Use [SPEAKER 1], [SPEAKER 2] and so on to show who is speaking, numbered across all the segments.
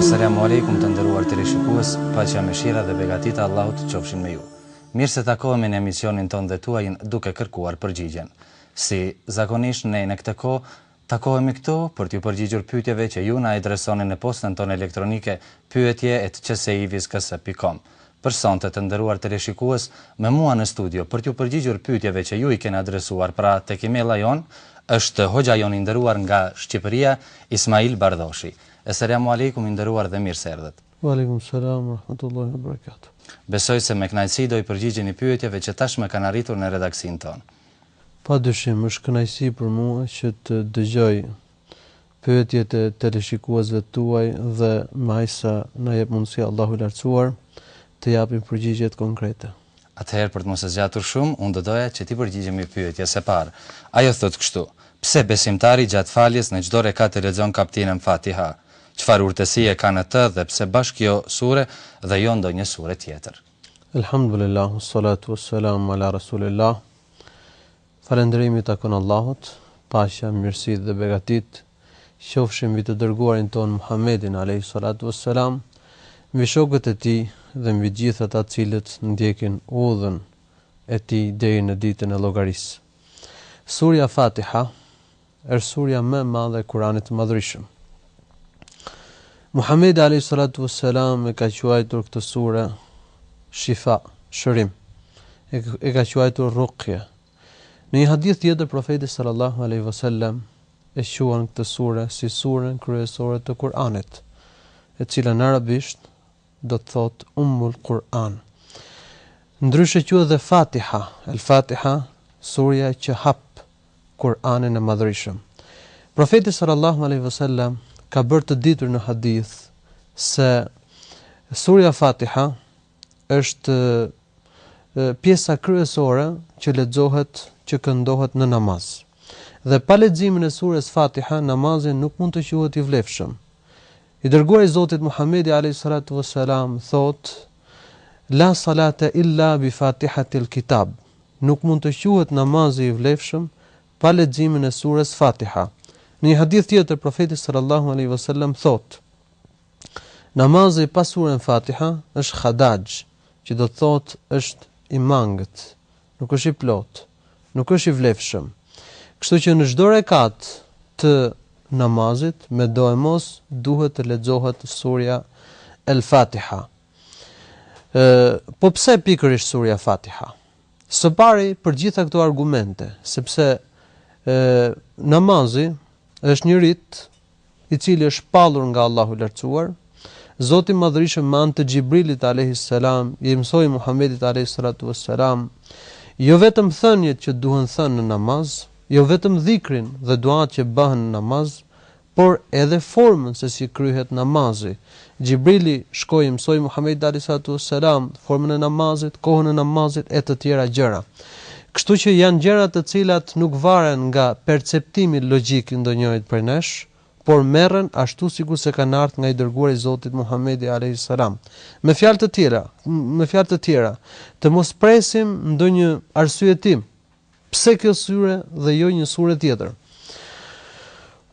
[SPEAKER 1] Selamu alejkum të nderuar teleshikues, paqja, mëshira dhe begatitë e Allahut qofshin me ju. Mirë se takohemi në emisionin tonë dhe tuajin duke kërkuar përgjigjen. Si zakonisht ne në këtë kohë Takohemi këtu për t'ju përgjigjur pyetjeve që ju na adresoni në postën tonë elektronike pyetje at qsivis pikë kom. Për sonte, të nderuar teleshikues, me mua në studio për t'ju përgjigjur pyetjeve që ju i keni adresuar, pra tek emaila jonë, është hoxha jonë i nderuar nga Shqipëria, Ismail Bardhoshi. Eselamu alejkum i nderuar dhe mirë
[SPEAKER 2] s'erdhët. Walekum selam wrahmetullahi wbarakatuh.
[SPEAKER 1] Besoj se me kënaqësi do i përgjigjeni pyetjeve që tashmë kanë arritur në redaksinë tonë.
[SPEAKER 2] Pa dyshim, është kënaqësi për mua që të dëgjoj pyetjet e teleshikuesve tuaj dhe me aq sa na jep mundësi Allahu i Lartësuar, të japim përgjigjet konkrete.
[SPEAKER 1] Atëherë, për të mos e zgjatur shumë, unë do doja që t'i përgjigjemi pyetjes së parë. Ajo thotë kështu, Pse besimtari gjatë faljes në çdo rekat e lexon kaptinën Fatiha? Çfarë urtësie ka në të dhe pse bash kjo sure dhe jo ndonjë sure tjetër?
[SPEAKER 2] Elhamdulilah, wassalatu wassalam ala Rasulillah. Falënderimi i takon Allahut, paqja, mirësitë dhe begatitë qofshin mbi të dërguarin tonë Muhammedin alayhi salatu wassalam, mbi shokët e tij dhe mbi gjithë ata të cilët ndjekin udhën e tij deri në ditën e llogarisë. Surja Fatiha është surja më e madhe e Kuranit të Madhërishëm. Muhamedi alayhi salatu wassalam e ka quajtur këtë sure Shifa, shërim. E, e ka quajtur Rukje. Në një hadith tjetër profeti sallallahu alaihi wasallam e quan këtë sure si surën kryesore të Kuranit, e cila në arabisht do të thotë Ummul Kur'an. Ndryshe quhet dhe Fatiha, El Fatiha, surja që hap Kur'anin e Madhërishëm. Profeti sallallahu alejhi ve sellem ka bërë të ditur në hadith se surja Fatiha është pjesa kryesore që lexohet, që këndohet në namaz. Dhe pa leximin e surës Fatiha, namazi nuk mund të quhet i vlefshëm. I dërguari i Zotit Muhammedi alejhi salatu ves selam thotë, La salate illa bi fatihatil kitab, Nuk mund të quhet namazi i vlefshëm pa leximin e sures Fatiha. Në një hadith tjetër Profeti sallallahu alejhi ve sellem thotë, Namazi pa suren Fatiha është khidaxh, që do të thotë është i mangët, Nuk është i plotë. Nuk është i vlefshëm. Kështu që në çdo rekat të namazit, medoemos duhet të lexohet surja El Fatiha. Ë, po pse pikërisht surja Fatiha? Së pari, për gjitha këto argumente, sepse ë namazi është një rit i cili është shpallur nga Allahu i Lartësuar, Zoti i Madhërishëm me anë të Xhibrilit alejhi selam i mësoi Muhamedit alejhi salatu ves selam jo vetëm thëniet që duhen thënë në namaz, jo vetëm dhikrin dhe duatë që bëhen në namaz, por edhe formën se si kryhet namazi, Xhibrili shkoi i mësoi Muhamedit alejhi salatu ue selam formën e namazit, kohën e namazit e të tjera gjëra. Kështu që janë gjëra të cilat nuk varen nga perceptimi logjik i ndonjërit prej nesh, por merren ashtu sikurse kanë ardhur nga i dërguari i Zotit Muhamedi alejhi selam. Me fjalë të tjera, me fjalë të tjera, të mos presim ndonjë arsyetim, Pse kjo sure dhe jo një sure tjetër?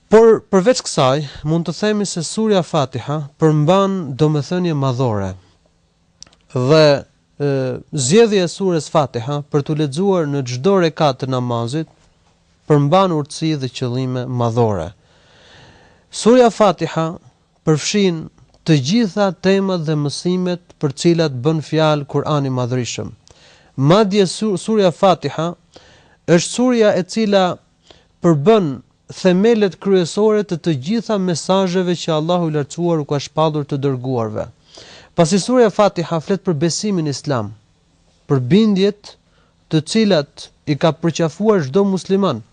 [SPEAKER 2] Por, përveç kësaj, mund të themi se Surja Fatiha përmban domethënie madhore. Dhe, zgjedhja e Surës Fatiha për t'u lexuar në çdo rekat të namazit përmban urtësi dhe qëllime madhore. Surja Fatiha përfshin të gjitha temat dhe mësimet për cilat bën fjalë Kur'ani i Madhërishëm. Madje Surja Fatiha është surja e cila përbën themelet kryesore të të gjitha mesazheve që Allahu i Lartësuar u ka shpallur të dërguarve. Pasi Surja Fatiha flet për besimin islam, për bindjet të cilat i ka përqafuar çdo musliman,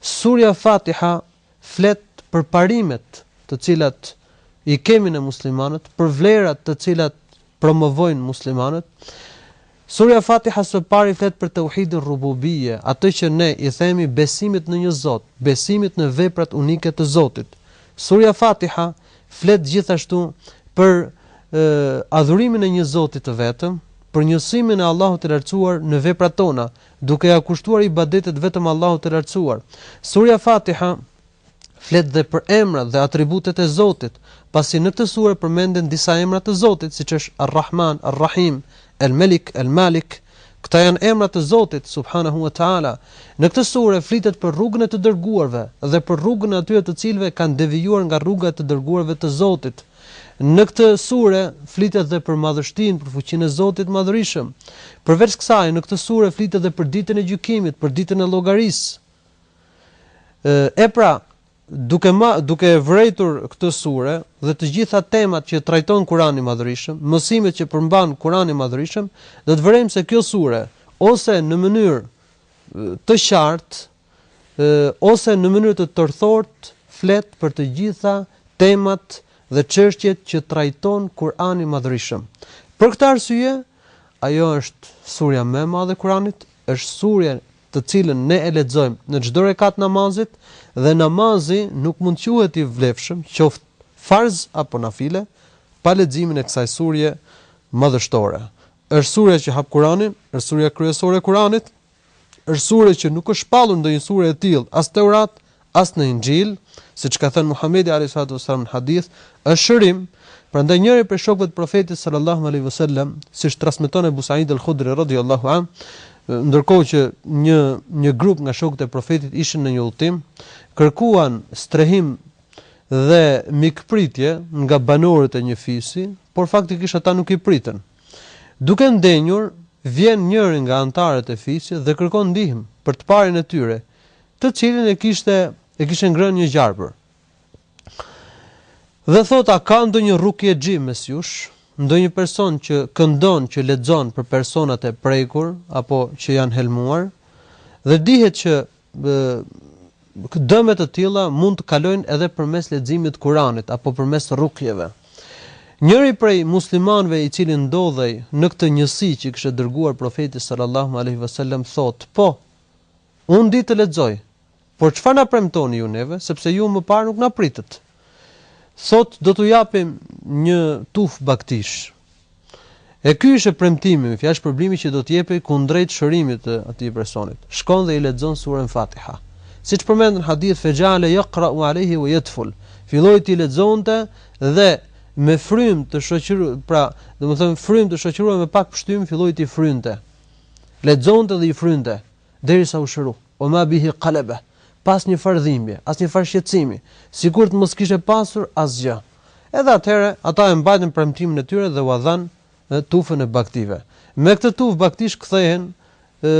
[SPEAKER 2] Surja Fatiha flet për parimet të cilat i kemi ne muslimanët, për vlerat të cilat promovojnë muslimanët. Surja Fatiha së pari flet për Tauhidin Rububije, atë që ne i themi besimit në një Zot, besimit në veprat unike të Zotit. Surja Fatiha flet gjithashtu për adhurimin e një Zoti të vetëm, për njësimin e Allahut të Lartësuar në veprat tona, duke ia kushtuar ibadetet vetëm Allahut të Lartësuar. Surja Fatiha flet dhe për emrat dhe atributet e Zotit, pasi në këtë sure përmenden disa emra të Zotit, siç është Ar-Rahman, Ar-Rahim, El-Melik, El-Malik. Këta janë emra të Zotit, Subhanehu Ue Teala. Në këtë sure flitet për rrugën e të dërguarve dhe për rrugën e atyre të cilëve kanë devijuar nga rruga e të dërguarve të Zotit. Në këtë sure flitet dhe për madhështinë, për fuqinë e Zotit të Madhërishëm. Përveç kësaj, në këtë sure flitet dhe për Ditën e Gjykimit, për Ditën e Llogarisë. E pra, duke ma, duke e vërejtur këtë sure dhe të gjitha temat që trajton Kurani i Madhërishëm, mësimet që përmban Kurani i Madhërishëm, do të vërejmë se kjo sure ose në mënyrë të qartë, ose në mënyrë të tërthortë flet për të gjitha temat dhe çështjet që trajton Kur'ani Madhërishëm. Për këtë arsye, ajo është surja më e madhe e Kur'anit, është surja të cilën ne e lexojmë në çdo rekat namazit dhe namazi nuk mund të quhet i vlefshëm, qoftë farz apo nafile, pa leximin e kësaj surje madhështore. Është surja që hap Kur'anin, është surja kryesore e Kur'anit, është sure që nuk është shpallur ndonjë sure e tillë as Teurat, as në Inxhil, siç ka thënë Muhamedi alayhi salatu wasallam në hadith, është shërim, prandaj njëri prej shokëve të Profetit sallallahu alaihi wasallam, siç transmeton Ebu Sa'id al-Khudri radhiyallahu an, ndërkohë që një një grup nga shokët e Profetit ishin në një udhëtim, kërkuan strehim dhe mikpritje nga banorët e një fisi, por faktikisht ata nuk i pritën. Duke ndenjur, vjen njëri nga anëtarët e fisit dhe kërkon ndihmë për të parin e tyre, të cilin e kishte e kishte ngrënë një gjarpër. Dhe thotë a ka ndonjë rukjexhi mes jush, ndonjë person që këndon që lexon për personat e prekur apo që janë helmuar? Dhe dihet që dëme të tilla mund të kalojnë edhe përmes leximit të Kuranit apo përmes rukjeve. Njëri prej muslimanëve i cili ndodhej në këtë njësi që kishte dërguar Profeti sallallahu alejhi ve sellem thotë, Po, unë di të lexoj, por çfarë na premtoni ju neve, sepse ju më parë nuk na pritët. Thot do t'u japim një tufë baktish. E ky ishte premtimi, me fjalë shpërblimi që do të jepej kundrejt shërimit të atij personit. Shkon dhe i lexon suren Fatiha. Siç përmend në hadith fejale yaqra'u alayhi wa yatful. Filloi t'i lexonte dhe me frym të shoqëruar, pra, domethënë frym të shoqëruar me pak pshtym filloi t'i frynte. Lexonte dhe i frynte. derisa u shëru, wa ma bihi qalaba, pa asnjë farë dhimbje, asnjë farë shqetësimi, sikur të mos kishte pasur asgjë. Edhe atëherë, ata e mbajtën premtimin e tyre dhe ua dhanë tufën e bagëtive. Me këtë tufë bagëtish kthehen, e,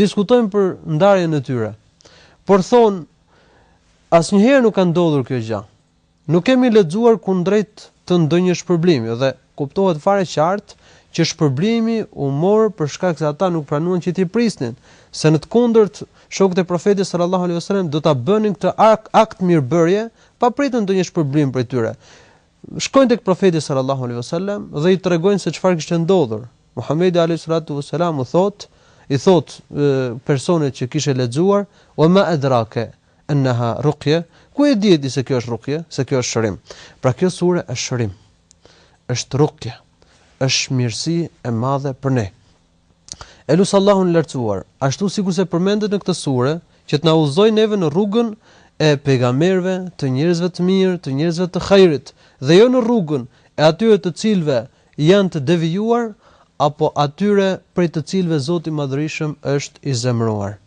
[SPEAKER 2] diskutojnë për ndarjen e tyre. Por thonë, Asnjëherë nuk ka ndodhur kjo gjë. Nuk kemi lexuar kundrejt të ndonjë shpërblimi dhe kuptohet fare qartë që shpërblimi u mor për shkak se ata nuk pranuan që t'i prisnin, se në të kundërt shokët e Profetit sallallahu alejhi ve sellem do ta bënin këtë akt mirëbërje pa pritur ndonjë shpërblim prej tyre. Shkojnë tek Profeti sallallahu alejhi ve sellem dhe i tregojnë se çfarë kishte ndodhur. Muhamedi alejhi salatu ve selam u thotë, i thotë personit që kishte lexuar, "Wa ma adrake", Enneha rukje, ku e dite ti se kjo është rukje, se kjo është shërim. Pra kjo sure është shërim. Është rukje. Është mirësi e madhe për ne. E lus Allahun e Lartësuar, ashtu sikur se përmendet në këtë sure, që të na udhëzojë neve në rrugën e pejgamberëve, të njerëzve të mirë, të njerëzve të hajrit, dhe jo në rrugën e atyre të cilëve janë të devijuar apo atyre prej të cilëve Zoti i Madhërishëm është i zemëruar.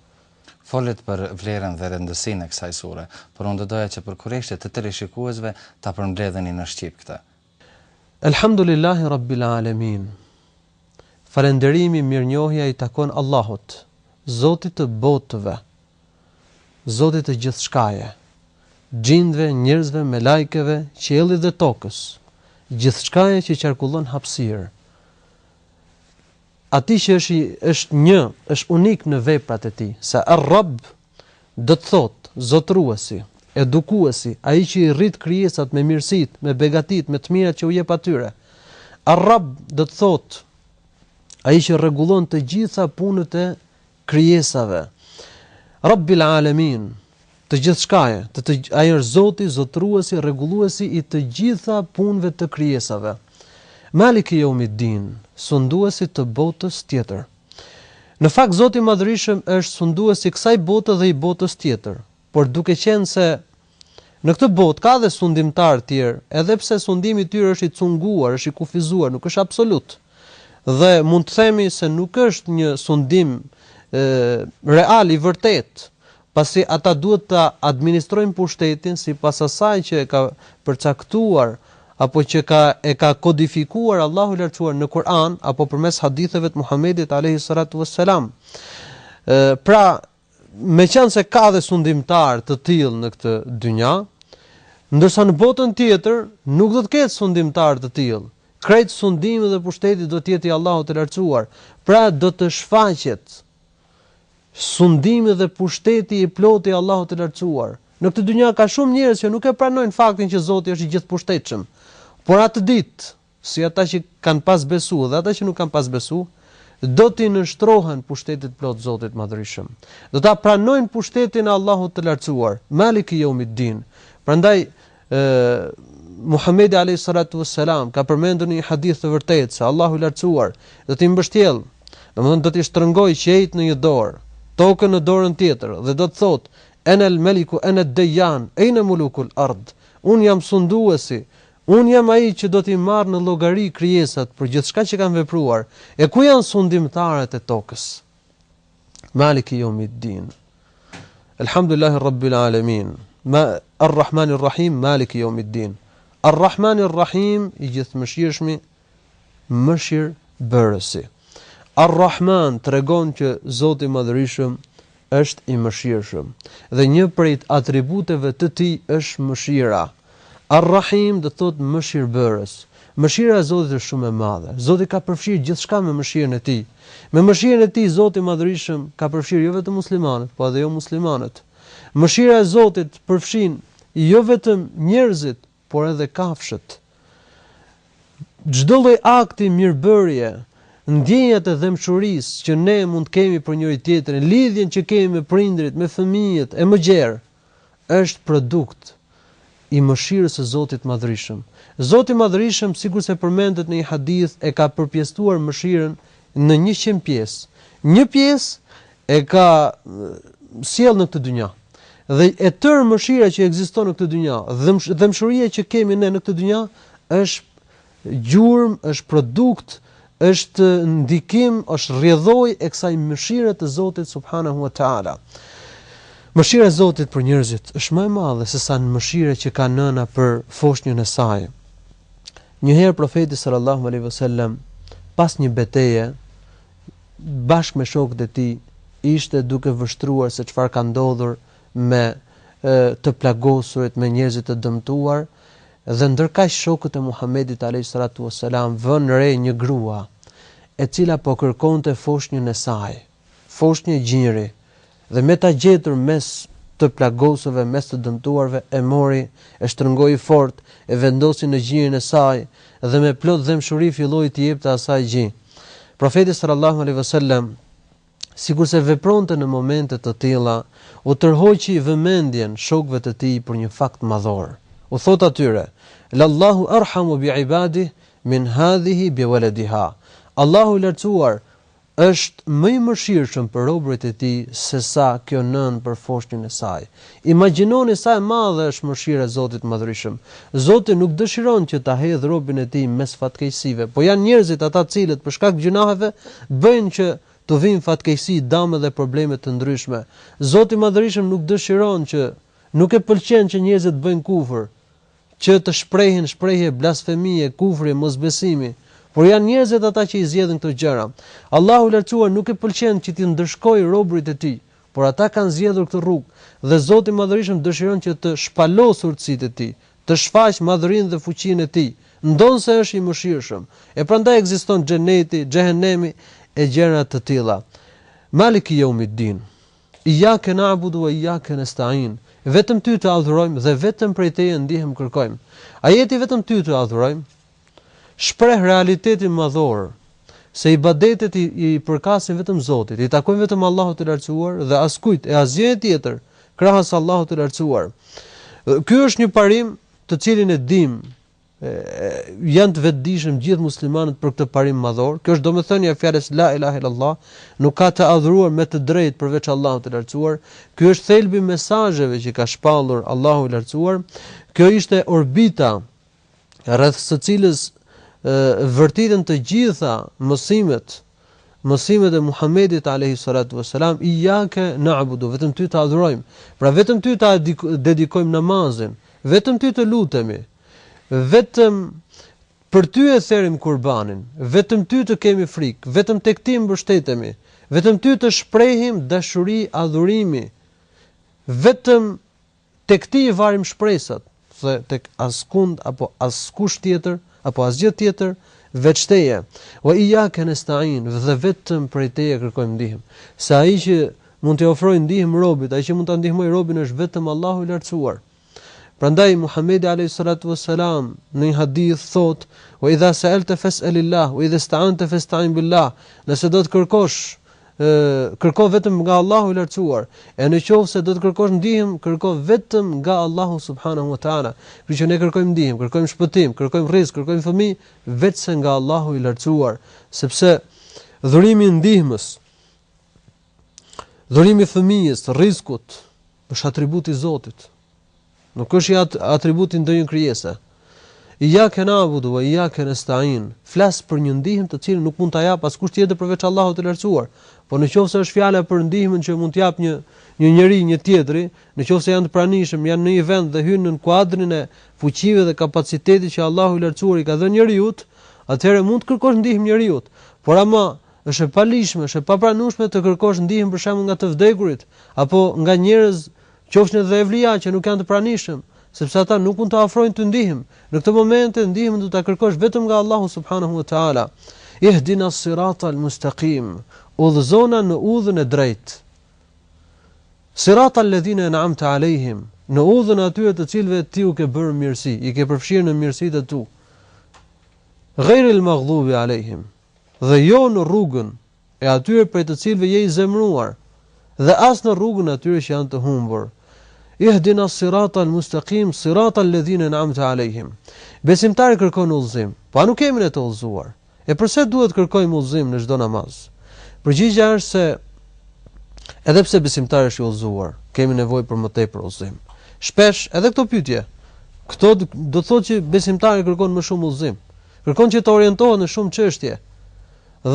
[SPEAKER 1] Folët për vlerën dhe rëndësinë e kësaj sure, por unë do doja që për kureshtje të teleshikuesve ta përmbledheni në shqip këtë.
[SPEAKER 2] Elhamdulillahi Rabbil Alemin Falënderimi, mirënjohja i takon Allahut, Zotit të botëve, Zotit të gjithçkaje, xhindëve, njerëzve, melajkeve, qiellit dhe tokës, gjithçkaje që qarkullon në hapësirë, Atij që është, është një, është unik në veprat e Tij. Se Ar-Rabb do të thotë, Zotëruesi, Edukuesi, Ai që i rrit krijesat me mirësitë, me begatitë, me të mirat që u jep atyre. Ar-Rabb do të thotë, Ai që rregullon të gjitha punët e krijesave Rabbil Alemin të gjithçkaje të të ai është Zoti zotëruesi rregulluesi i të gjitha punëve të krijesave Maliki Jaumiddin sunduesit të botës tjetër në fakt Zoti i Madhërishëm është sundues i kësaj bote dhe i botës tjetër Por duke qenë se në këtë botë ka dhe sundimtarë të tjerë, edhe pse sundimi i tyre është i cunguar, është i kufizuar, nuk është absolut, dhe mund të themi se nuk është një sundim real i vërtetë, pasi ata duhet ta administrojnë pushtetin sipas asaj që e ka përcaktuar apo që ka e ka kodifikuar Allahu i Lartësuar në Kur'an apo përmes haditheve të Muhamedit alejhi salatu ves selam. Pra, Meqenëse ka dhe sundimtarë të tillë në këtë dynja, ndërsa në botën tjetër nuk do të ketë sundimtarë të tillë, krejt sundimi dhe pushteti do të jetë i Allahut të Lartësuar, pra do të shfaqet sundimi dhe pushteti i plotë i Allahut të Lartësuar. Në këtë dynja ka shumë njerëz që nuk e pranojnë faktin që Zoti është i gjithëpushtetshëm, por atë ditë, si ata që kanë pas besu dhe ata që nuk kanë pas besu, do t'i nënshtrohen pushtetit të plotë të Zotit Madhërishëm. Do ta pranojnë pushtetin e Allahut të Lartësuar, Maliki Jaumiddin. Prandaj, ë Muhamedi Alejhi Salatu Ves Selam ka përmendur në një hadith të vërtetë se Allahu i Lartësuar do t'i mbështjellë, domethënë do t'i shtrëngojë qiejt në një dorë, tokën në dorën tjetër dhe do të thotë, Enel Meliku Ened Dejan, Ejne Mulukul Ard, unë jam sunduesi, Unë jam ai që do t'i marr në llogari krijesat për gjithçka që kanë vepruar, e ku janë sundimtarët e tokës? Maliki Jomid-Din. Elhamdulillahi Rabbil Alamin. Ar-Rahmanir Rahim, Maliki Jomid-Din. Ar-Rahmanir Rahim, i gjithëmëshirshmi, Mëshirbërësi. Ar-Rahman tregon që Zoti i Madhërishëm është i Mëshirshëm dhe një prej atributeve të Tij është mëshira. Ar-Rahim do të thotë Mëshirbërës. Mëshira e Zotit është shumë e madhe. Zoti ka përfshirë gjithçka me mëshirën e Tij. Me mëshirën e Tij Zoti i Madhërishëm ka përfshirë jo vetëm muslimanët, po edhe jomuslimanët. Mëshira e Zotit përfshin jo vetëm njerëzit, por edhe kafshët. Çdo lloj akti mirëbërje, ndjenjat e dhembshurisë që ne mund të kemi për njëri-tjetrin, lidhjen që kemi me prindërit, me fëmijët e më gjerë, është produkt i mëshirës së Zotit të Madhërishëm. Zoti i Madhërishëm, sikurse përmendet në një hadith, e ka përpjesëtuar mëshirën në njëqind pjesë. Një pjesë e ka sjellë në këtë dynja. Dhe e tërë mëshira që ekziston në këtë dynja, dhembshuria që kemi ne në këtë dynja është gjurmë, është produkt, është ndikim, është rrjedhojë e kësaj mëshire të Zotit subhanahu wa taala. Mëshira e Zotit për njerëzit është më e madhe se sa mëshira që ka nëna për foshnjën e saj. Një herë profeti sallallahu alaihi wasallam pas një beteje bashkë me shokët e tij ishte duke vështruar se çfarë ka ndodhur me të plagosurit, me njerëzit të dëmtuar, dhe ndërkaq shokët e Muhamedit alejhi salatu ue selam vënë re një grua, e cila po kërkonte foshnjën e saj, foshnjë gjiri, Dhe me ta gjetur mes të plagosurve, mes të dëmtuarve, e mori, e shtrëngoi fort, e vendosi në gjirin e saj, dhe me plot dhembshuri filloi t'i jepte asaj gji. Profeti sallallahu alejhi ve sellem, sikurse vepronte në momente të tilla, u tërhoqi vëmendjen shokëve të tij për një fakt madhor. U thotë atyre, Lallahu arhamu bi'ibadih min hadhihi biwaladiha. Allahu i Lartësuar Është më i mëshirshëm për robërit e tij se sa kjo nënë për foshnjën e saj. Imagjinoni sa e madhe është mëshira e Zotit të Madhërishëm. Zoti nuk dëshiron që ta hedhë robin e Tij mes fatkeqësive, po janë njerëzit ata të cilët për shkak të gjynaheve bëjnë që t'u vijnë fatkeqësi, dëme dhe probleme të ndryshme. Zoti i Madhërishëm nuk dëshiron që, nuk e pëlqen që njerëzit të bëjnë kufër, që të shprehin shprehje blasfemie, kufri, mosbesimi, por janë njerëzit ata që i zgjedhin këto gjëra. Allahu i Lartësuar nuk e pëlqen që t'i ndëshkojë robërit e Tij, por ata kanë zgjedhur këtë rrugë, dhe Zoti i Madhërishëm dëshiron që të shpalosë urtësitë e Tij, të shfaqë madhërinë dhe fuqinë e Tij, ndonëse është i Mëshirshëm, e prandaj ekziston Xheneti, Xhehenemi e gjëra të tilla. Maliki Jeumiddin. Iyake na'budu wa iyake nesta'in Vetëm Ty të adhurojmë dhe vetëm prej Teje ndihmë kërkojmë. Ajeti Vetëm Ty të adhurojmë shpreh realitetin madhor se ibadetet i i përkasin vetëm Zotit, i takojnë vetëm Allahut të Lartësuar dhe askujt e asgjëje tjetër krahas Allahut të Lartësuar. Ky është një parim të cilin e dimë Janë të vetëdijshëm gjithë muslimanët për këtë parim madhor. Kjo është domethënia e fjalës La ilahe illallah, Nuk ka të adhuruar me të drejtë përveç Allahut të Lartësuar. Ky është thelbi i mesazheve që ka shpallur Allahu i Lartësuar. Kjo ishte orbita rreth së cilës vërtiten të gjitha mësimet, mësimet e Muhamedit alejhi salatu ue selam, Iyake na'budu, vetëm ty të adhurojmë. Pra vetëm ty ta dedikojmë namazin, vetëm ty të lutemi. Vetëm Për Ty e therim kurbanin, vetëm Ty të kemi frikë, vetëm tek Ti mbështetemi, vetëm Ty të shprehim dashuri adhurimi, vetëm tek Ti i varim shpresat dhe tek askund apo askush tjetër apo asgjë tjetër veç Teje, wa iyake nesta'in, dhe vetëm prej Teje kërkojmë ndihmë, se ai që mund t'i ofrojë ndihmë robit, ai që mund ta ndihmojë robin është vetëm Allahu i Lartësuar. Prandaj Muhamedi alejhi salatu ves selam në një hadith thotë, "Wa idha sa'alta fas'alillah, wa idha sta'anta fasta'in billah", nëse do të kërkosh, kërko vetëm nga Allahu i Lartësuar, e në qoftë se do të kërkosh ndihmë, kërko vetëm nga Allahu subhanahu wa ta'ala. Kështu që ne kërkojmë ndihmë, kërkojmë shpëtim, kërkojmë rrizk, kërkojmë fëmijë veçse nga Allahu i Lartësuar, sepse dhurimi i ndihmës, dhurimi i fëmijës, rrizkut, Është atribut i Zotit. Nuk është i atribut i ndonjë krijese. Iyake na'budu wa iyake nesta'in. Flas për një ndihmë të cilën nuk mund ta japë askush tjetër përveç Allahut të Lartësuar. Po në qoftë se është fjala për ndihmën që mund të japë një një njeri një tjetri, në qoftë se janë të pranishëm, janë në një vend dhe hyjnë nën kuadrin e fuqive dhe kapacitetit që Allahu i Lartësuar i ka dhënë njeriut, atëherë mund t'i kërkosh ndihmë njeriut. Por ama Është e paligjshme, është e papranueshme të kërkosh ndihmë për shembull nga të vdekurit apo nga njerëz, qofshin edhe evlija, që nuk janë të pranishëm, sepse ata nuk mund të ofrojnë ty ndihmë. Në këto momente ndihmën duhet ta kërkosh vetëm nga Allahu subhanehu ve teala. Ihdina s-sirata al-mustaqim, Udhëzona në udhën e drejtë. Sirata al-ladhina en'amte alejhim, Në udhën e atyre të cilëve ti u ke bërë mirësi, i ke përfshirë në mirësitë e tua. Ghairil-maghdubi alejhim. Dhe jo në rrugën e atyre prej të cilëve je i zemëruar, dhe as në rrugën e atyre që janë të humbur. Ihdina s-sirate al-mustaqim, sirate al-ledhine en'amte alejhim. Besimtari kërkon udhëzim, po a nuk jemi ne të udhëzuar? E përse duhet të kërkojmë udhëzim në çdo namaz? Përgjigja është se edhe pse besimtari është i udhëzuar, kemi nevojë për më tepër udhëzim. Shpesh edhe këto pyetje, këto do të thotë që besimtari kërkon më shumë udhëzim. Kërkon që të orientohet në shumë çështje.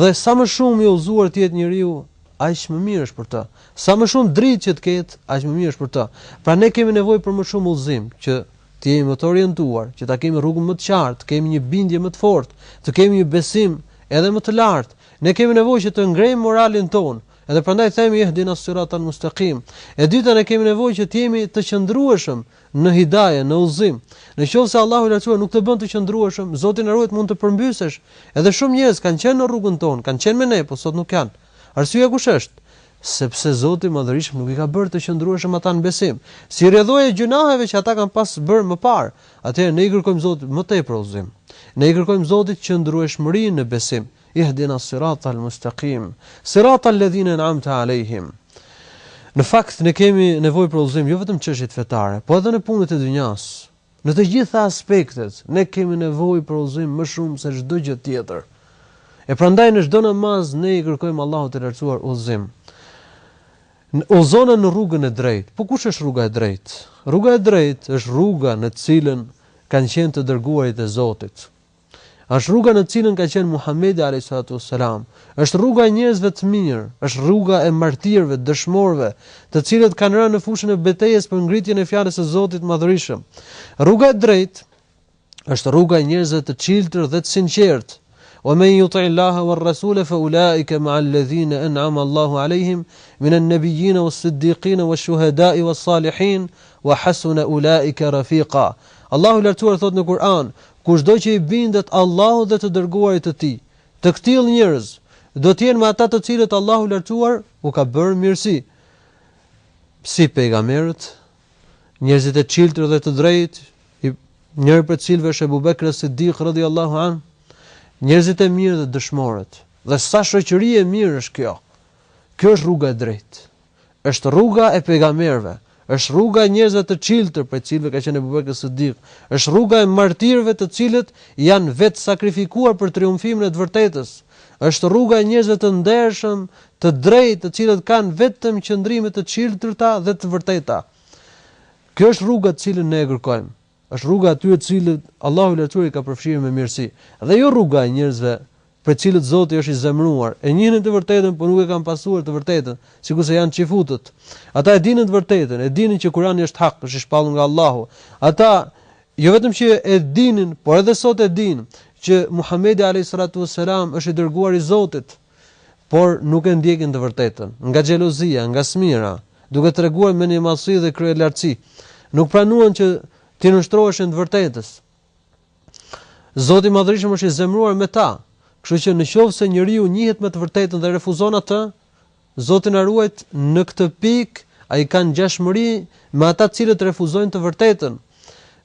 [SPEAKER 2] Dhe sa më shumë i udhëzuar të jetë njeriu, aq më mirë është për të. Sa më shumë dritë që të ketë, aq më mirë është për të. Pra ne kemi nevojë për më shumë udhëzim, që të jemi më të orientuar, që ta kemi rrugën më të qartë, të kemi një bindje më të fortë, të kemi një besim edhe më të lartë. Ne kemi nevojë që të ngrejmë moralin tonë. Edhe prandaj themi ihdinas siratal mustaqim. E dyta ne kemi nevojë që të jemi të qëndrueshëm, në hidaje, në udhëzim. Në qoftë se Allahu nuk të bën të qëndrueshëm, Zoti na ruajt mund të përmbysesh. Edhe shumë njerëz kanë qenë në rrugën tonë, kanë qenë me ne, po sot nuk janë. Arsyeja kush është? Sepse Zoti i Madhërishëm nuk i ka bërë të qëndrueshëm ata në besim, si rrjedhojë e gjynaheve që ata kanë pas bërë më parë. Atëherë ne i kërkojmë Zotit më tepër udhëzim. Ne i kërkojmë Zotit qëndrueshmëri në besim. Ihdina sirate al mustaqim sirate al ledhine en'amte alejhim Në fakt, ne kemi nevojë për udhëzim jo vetëm në çështjet fetare, po edhe në punët e dynjasë. Në të gjitha aspektet, ne kemi nevojë për udhëzim më shumë se çdo gjë tjetër. E prandaj në çdo namaz ne i kërkojmë Allahut të Lartësuar udhëzim. Udhëzona në rrugën e drejtë. Po kush është rruga e drejtë? Rruga e drejtë është rruga në të cilën kanë qenë të dërguarit e Zotit. Është rruga në të cilën ka qenë Muhamedi alejhi salatu ves selam. Është rruga e njerëzve të mirë, është rruga e martirëve, dëshmorëve, të cilët kanë rënë në fushën e betejës për ngritjen e fjalës së Zotit të Madhërishëm. Rruga e drejtë është rruga e njerëzve të çiltër dhe të sinqertë. Wa men yuti Allaha war rasule fa ulaika ma alladhina an'ama Allahu alejhim min an-nabiyyin was-siddiqin wash-shuhada'i was-salihin wa hasuna ulaika rafiqa. Allahu i lartësuar thotë në Kur'an, Kushdo që i bindet Allahut dhe të Dërguarit të Tij, të këtillë njerëz, do të jenë me ata të cilët Allahu i Lartësuar u ka bërë mirësi, si pejgamberët, njerëzit e çiltër dhe të drejtë, njëri prej të cilëve është Ebu Bekri Es-Siddik radhiyallahu anhu, njerëzit e mirë dhe dëshmorët. Dhe sa shoqëri e mirë është kjo! Kjo është rruga e drejtë. Është rruga e pejgamberëve, është rruga e njerëzve të çiltër prej të cilëve ka qenë Ebu Bekri Siddik, është rruga e martirëve të cilët janë vetësakrifikuar për triumfimin e të vërtetës, është rruga e njerëzve të ndershëm, të drejtë të cilët kanë vetëm qëndrime të çiltërta dhe të vërteta. Kjo është rruga të cilën ne e kërkojmë. Është rruga e atyre të cilët Allahu i Lartësuar i ka përfshirë me mirësi, dhe jo rruga e njerëzve për të cilët Zoti është i zemëruar. E njihnin të vërtetën, por nuk e kanë pasuar të vërtetën, sikurse janë çifutët. Ata e dinin të vërtetën, e dinin që Kurani është hak, është i shpallur nga Allahu. Ata jo vetëm që e dinin, por edhe sot e dinë, që Muhamedi alejhi salatu vesselam është i dërguar i Zotit. Por, nuk e ndjekin të vërtetën. Nga xhelozia, nga smira, duke treguar mendjemadhësi dhe kryelartësi, nuk pranuan që t'i nënshtroheshin të vërtetës. Zoti i Madhërishëm është i zemëruar me ta, kështu që në qoftë se njeriu njihet me të vërtetën dhe refuzon atë, Zoti na ruajt, në këtë pikë ai ka ngjashmëri me ata të cilët refuzojnë të vërtetën,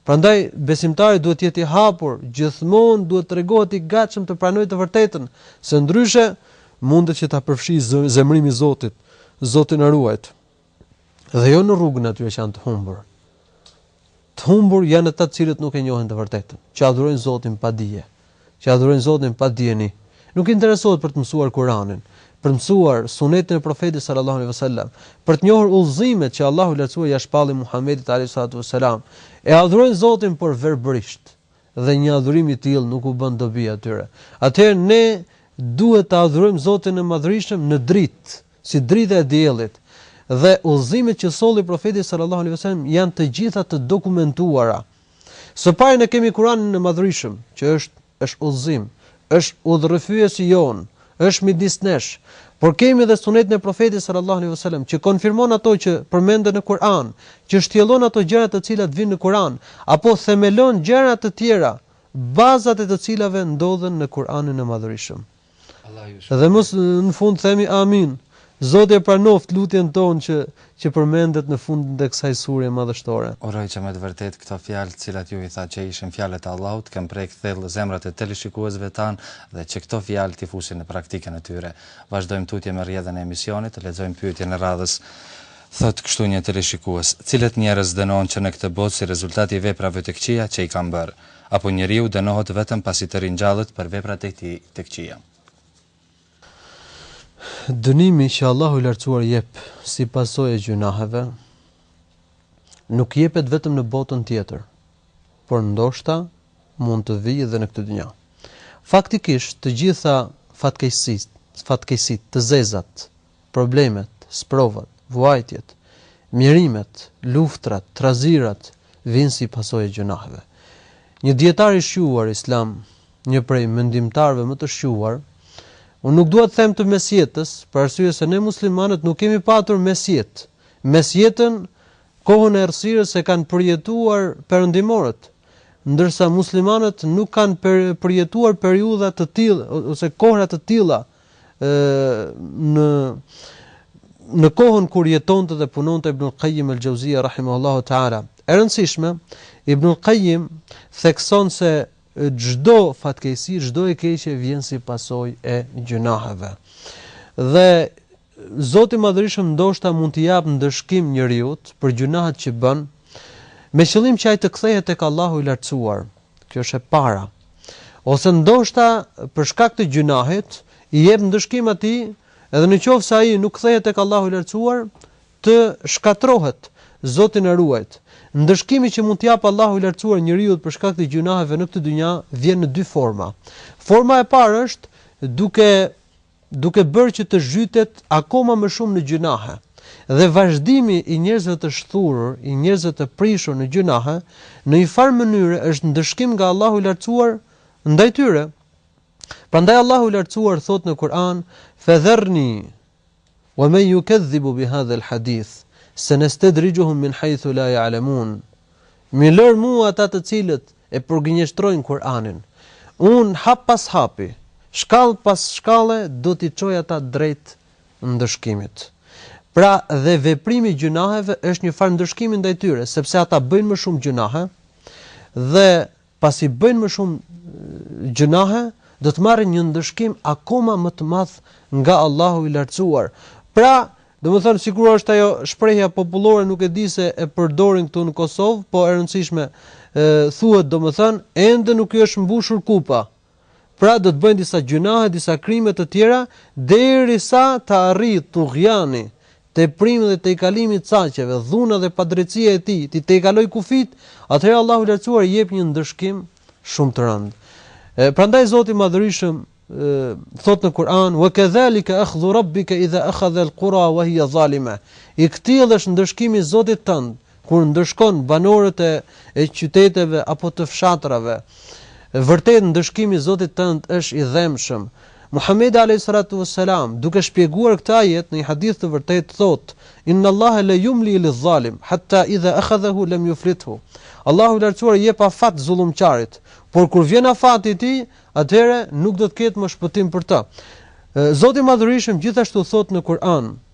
[SPEAKER 2] Prandaj, besimtari duhet të jetë i hapur, gjithmonë duhet të tregohet i gatshëm të pranojë të vërtetën, se ndryshe, mundet që ta përfshijë zemërimi i Zotit, Zoti na ruajt, dhe jo në rrugën e atyre që janë të humbur. Të humbur janë ata të cilët nuk e njohin të vërtetën, që adhurojnë Zotin pa dije. që adhurojnë Zotin pa dijeni, nuk interesohet për të mësuar Kuranin, për të mësuar Sunetin e Profetit sallallahu alejhi ve sellem, për të njohur udhëzimet që Allahu i Lartësuar ia shpalli Muhamedit alejhi salatu ve selam, e adhurojnë Zotin por verbërisht, dhe një adhurim i tillë nuk u bën dobi atyre. Atëherë ne duhet ta adhurojmë Zotin e Madhërishëm në dritë, si drita e diellit, dhe udhëzimet që solli Profeti sallallahu alejhi ve sellem janë të gjitha të dokumentuara Së pari ne kemi Kuranin e Madhërishëm, që është është udhëzim, është udhërrëfyes i jonë, është midis nesh, por kemi dhe Sunetin e Profetit sallallahu alejhi ve selem, që konfirmon ato që përmenden në Kuran, që shtjellon ato gjëra të cilat vijnë në Kuran, apo themelon gjëra të tjera, bazat e të cilave ndodhen në Kuranin e Madhërishëm. Dhe mos në fund themi Amin. Zoti e pranoftë lutjen tonë që që përmendet në fund të kësaj sureje madhështore.
[SPEAKER 1] Uroj që me të vërtetë këto fjalë të cilat ju i thatë që ishin fjalët e Allahut të kenë prek thellë zemrat e teleshikuesve tanë dhe që këto fjalë t'i fusin në praktikën e tyre. Vazhdojmë tutje me rrjedhën e emisionit, lexojmë pyetjen e radhës, thotë kështu një teleshikues, Cilët njerëz dënohen që në këtë botë si rezultat i veprave të këqija që i kanë bërë? apo njeriu dënohet vetëm pasi të ringjallet për veprat e tij të këqija.
[SPEAKER 2] Dënimi që Allahu i Lartësuar jep si pasojë e gjynaheve nuk jepet vetëm në botën tjetër, por ndoshta mund të vijë dhe në këtë dynja. Faktikisht, të gjitha fatkeqësitë, fatkeqësitë të zezat, problemet, sprovat, vuajtjet, mjerimet, luftrat, trazirat vijnë si pasojë e gjynaheve. Një dijetar i shquar islam, një prej mendimtarëve më të shquar, Unë nuk dua të them të mesjetës, për arsye se ne muslimanët nuk kemi patur mesjetë. Mesjetën, kohën e errësirës e kanë përjetuar perëndimorët, ndërsa muslimanët nuk kanë përjetuar periudha të tilla ose kohëra të tilla në në kohën kur jetonte dhe punonte Ibn Qayyim al-Jauziyja rahimahullahu ta'ala. E rëndësishme, Ibn Qayyim thekson se çdo fatkeqësi, çdo e keqe vjen si pasojë e gjynaheve. Dhe Zoti i Madhërishëm ndoshta mund t'i japë ndëshkim njeriut për gjynahet që bën, me qëllim që ai të kthehet tek Allahu i Lartësuar. Kjo është e para. Ose ndoshta për shkak të gjynahit i jep ndëshkim atij edhe në qoftë se ai nuk kthehet tek Allahu i Lartësuar të shkatërrohet. Zoti na ruajt. Ndëshkimi që mund t'i japë Allahu i Lartësuar njeriut për shkak të gjynaheve në këtë dynja vjen në dy forma. Forma e parë është duke duke bërë që të zhytet akoma më shumë në gjynahe. Dhe vazhdimi i njerëzve të shthurur, i njerëzve të prishur në gjynahe, në një farë mënyre është ndëshkim nga Allahu i Lartësuar ndaj tyre. Prandaj Allahu i Lartësuar thotë në Kur'an, "Fadharni wa man yukadhibu bi hadha al-hadith, sanastadrijuhum min haythu la ya'lamun." Më lër mua ata të cilët e përgënjeshtrojnë Kur'anin. Unë hap pas hapi, shkallë pas shkalle do t'i çoj ata drejt ndëshkimit. Pra dhe veprimi i gjynaheve është një farë ndëshkimi ndaj tyre, sepse ata bëjnë më shumë gjynahe dhe Pasi bëjnë më shumë gjynahe, do të marrin një ndëshkim akoma më të madh nga Allahu i Lartësuar. Pra, domethënë sikur është ajo shprehja popullore, nuk e di se e përdorin këtu në Kosovë, po e rëndësishme, thuhet domethënë, ende nuk i është mbushur kupa. Pra do të bëjnë disa gjynahe, disa krime të tjera, derisa të arrijë tughjani, teprimi dhe tejkalimi i caqeve, dhuna dhe padrejtësia e tij t'i tejkalojë kufijtë, atëherë Allahu i Lartësuar jep një ndëshkim shumë të rëndë. Prandaj Zoti i Madhërishëm thotë në Kur'an: "Wa kadhalika akhdhu rabbika idha akhadha al-qura wa hiya zalima." I këtillë është ndëshkimi i Zotit tënd, Kur ndëshkon banorët e e qyteteve apo të fshatrave, vërtet ndëshkimi i Zotit tënd është i dhembshëm. Muhamedi alejhi salatu ue selam, duke shpjeguar këtë ajet në një hadith të vërtetë thotë, Inna Allahe la yumli lil zalim, hatta idha akhadhahu lam yuflithu. Allahu i Lartësuar i jep afat zullumqarit, por kur vjen afati i tij, atëherë nuk do të ketë më shpëtim për të. Zoti i Madhërishëm gjithashtu thotë në Kur'an,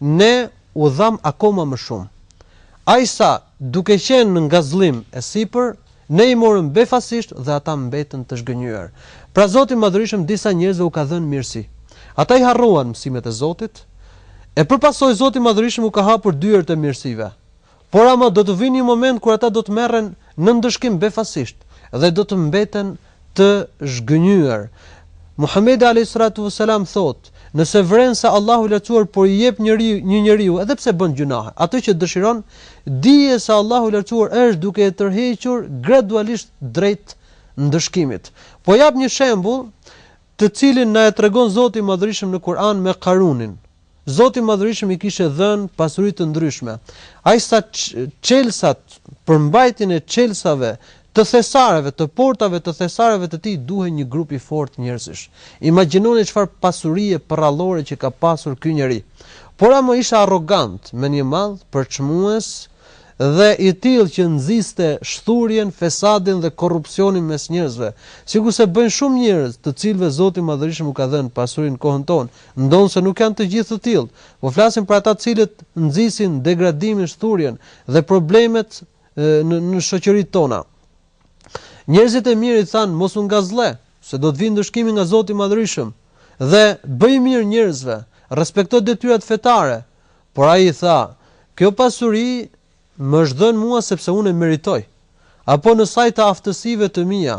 [SPEAKER 2] Ne u dhamë akoma më shumë. Aq sa, duke qenë në ngazëllim e sipër, ne i morëm befasisht dhe ata mbetën të zhgënjyer. Pra Zoti i Madhërishëm disa njerëzve u ka dhënë mirësi. Ata i harruan mësimet e Zotit, e për pasojë Zoti i Madhërishëm u ka hapur dyert e mirësive. Por ama do të vijë një moment kur ata do të merren në ndëshkim befasisht dhe do të mbeten të zhgënjyer. Muhamedi alejhi salatu ue selam thotë, Nëse vren se Allahu i Lartësuar po i jep njëri një njeriu edhe pse bën gjynahe, atë që dëshiron, dije se Allahu i Lartësuar është duke e tërhequr gradualisht drejt ndëshkimit. Po jap një shembull të cilin na e tregon Zoti i Madhërishëm në Kur'an me Karunin. Zoti i Madhërishëm i kishe dhënë pasuri të ndryshme. Aq sa çelësat për mbajtjen e çelësave të thesareve, të portave të thesareve të tij duhej një grup i fortë njerëzish. Imagjinoni çfarë pasurie përrallore që ka pasur ky njeri. Por ama ishte arrogant, mendjemadh, përçmues dhe i tillë që nxiste shthurjen, fesadin dhe korrupsionin mes njerëzve, sikurse bëjnë shumë njerëz të cilëve Zoti i Madhërishëm u ka dhënë pasuri në kohën tonë, Ndonëse nuk janë të gjithë të tillë, po flasim për ata të cilët nxisin degradimin, shthurjen dhe problemet në në shoqëritë tona. Njerëzit e mirë i thanë mos u ngazëlle, se do të vijë ndëshkimi nga Zoti i Madhërishëm dhe bëj mirë njerëzve, respekto detyrat fetare, por ai i tha, kjo pasuri Më është dhënë mua sepse unë e meritoj, apo në sajë të aftësive të mia.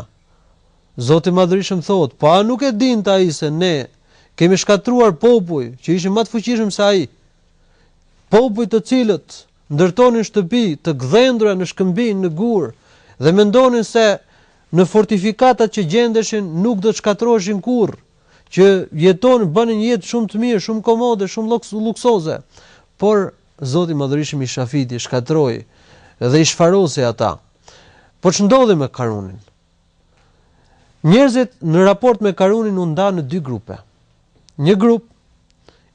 [SPEAKER 2] Zoti i Madhërishëm thotë, po a nuk e dinte ai se ne kemi shkatërruar popuj që ishin ma të fuqishëm se ai, popuj të cilët ndërtonin shtëpi të gdhendura në shkëmbinj, në gur dhe mendonin se në fortifikatat që gjendeshin nuk do të shkatërroheshin kurrë, që jetonin, bënin jetë shumë të mirë, shumë komode, shumë luksoze, por Zoti i Madhërishëm i shafiti, i shkatërroi dhe i shfarosi ata. Po ç'ndodhi me Karunin? Njerëzit në raport me Karunin u ndanë në dy grupe. Një grup